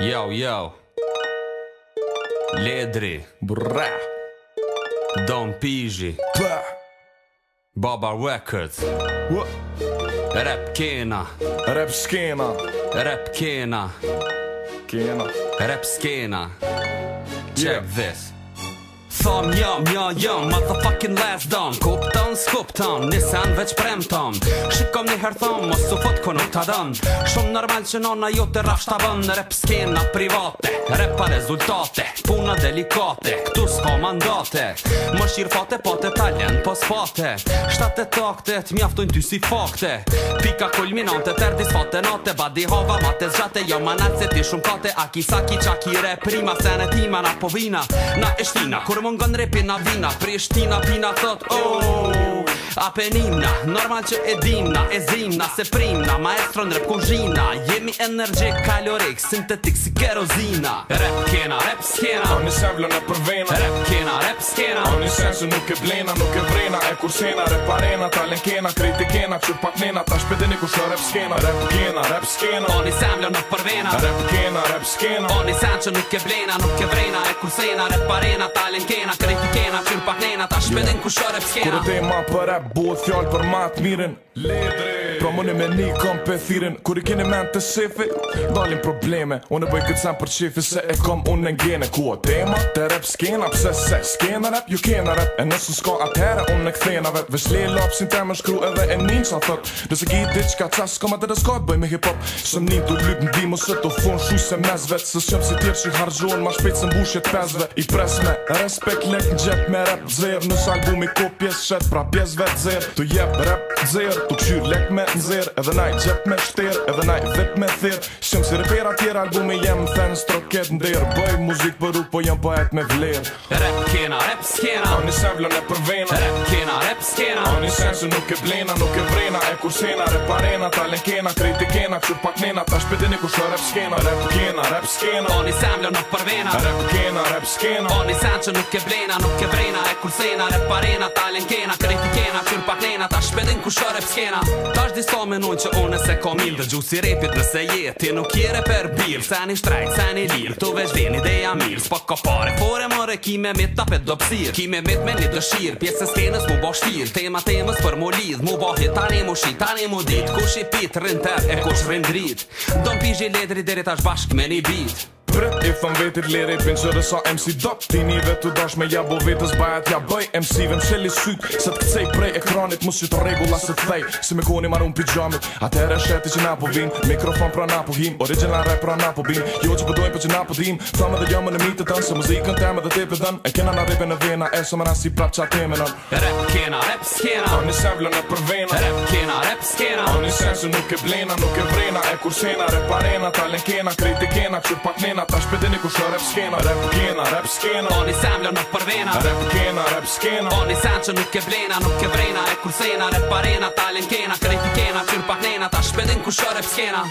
Yo, yo. Ledri. bra, Don Pigi. bra, Baba Records. What? Rap Kena. Rap Skena. Rap Kena. Kena. Rap Skena. Check yeah. this. tham jam, jam, jam Motherfucking last dom Kup ton, skup ton, nisen veç prem ton Shikom një her tham, mos u fot ku nuk ta dën Shumë normal që nona ju të rafsht ta Rep skena private, rep pa rezultate Puna delikate, këtu s'ka mandate Më shirë fate, pate po talen, pos fate Shtate taktet, mjaftojnë ty si fakte Pika kulminante, terdi s'fate nate Badi hova, mate zgjate, jo ma nace ti shumë kate sene tima povina, na po eshtina, kur nga në vina Prishtina pina thot oh, Apenina, normal që e dina E zina, se prina Maestro në rep ku Jemi energjik, kalorik, sintetik si kerozina Rep kena, rep skena Ka një sevle në përvena Rep kena, rep skena Ka një sevle nuk e blena, nuk e vrena E kur sena, rep arena, talen kena Kritikena kena, që pak nena Ta shpedeni ku shë rep skena Rep kena, rep skena Ka një në përvena Rep kena, rep skena Ka një sevle nuk e blena, nuk e vrena E kur sena, rep arena, talen kena kena Kreti kena, qyrë pak nena, ta shpeden jo. yeah. kushore pëskena Kërë dhe ma për e botë, thjallë për matë, të mirën Ledre Promoni me një kom për thiren Kuri keni men të sefi Dalin probleme Unë e bëj këtë sen për Se e kom unë në ngjene Ku o tema Të rap skena Pse se skena rap Ju kena rap E nësë s'ka atëhera Unë në këthenave Vesli e lop Sin temë shkru edhe e një Sa thot Dëse ki di qka qa S'ka ma të dësko Bëj me hip hop Sëm një du t'lyp dimo Se të fun shu se mes vet Se shëm si tjerë që harxon Ma shpejt I pres Respekt lek në gjep me rap zver Nësë albumi ko pra vet zer Të jep rap zer Të këshyr lek jet në zirë Edhe na gjep me shtirë Edhe na i vip me thirë Shumë si repira tjera Albumi jem në tenë Stroket në dirë Bëj muzik për u Po jem pëhet me vlirë Rap kena, rap skena Oni sevlën e për vena Rap kena, rap skena Oni sen se nuk e blena Nuk e vrena E kur sena Rap arena Talen kena Kriti kena Kështu pak nena Ta shpetini ku shë rap skena Rap kena, rap skena Oni sevlën e për vena Rap kena, rap skena Oni sen që nuk e blena Nuk e vrena E kur ku shore pëskena Ta është disa menon që o se ka mil Dhe gjusë i repit dhe se jetë Ti nuk jere per bil Se një shtrejt, se një lirë Tu veç din një deja mirë ka pare fore e ki me mit të pëtë dopsirë Ki me mit me një dëshirë Pjesë e stenës mu bo Tema temës për mu lidhë Mu bo hit, tani mu shi, tani mu dit Kush i pit, rin të e kush rin dritë Do në pijgjë i ledri dherit ashtë vret E thon vetit lere i pinqë dhe sa MC dop Tini vetu dash me jabu vetës bajat ja bëj MC vem qeli syt se të kcej prej ekranit Mos që të regula se të thej Si me koni marun pijamit Ate e sheti që na po vin Mikrofon pra po him Original rap pra na po bin Jo që pëdojnë po për po që na po dim Thamë dhe jamë në mitë të tënë Se muzikën teme dhe tepe dhen E kena na repe në vena E së më nasi prap qa Rap kena, rap skena Oni Rap kena, rap skena Oni se nuk e blena, nuk rap arena, talen kena, kritikena, që pak ta shpëtë një kushë rap skena Rap kena, rap skena Oni sem lë në përvena Rap kena, rap skena Oni sem që nuk e blena, nuk e vrena E kur sena, rap arena, talen kena Kretikena, qyrë pak nena Ta shpëtë një kushë rap skena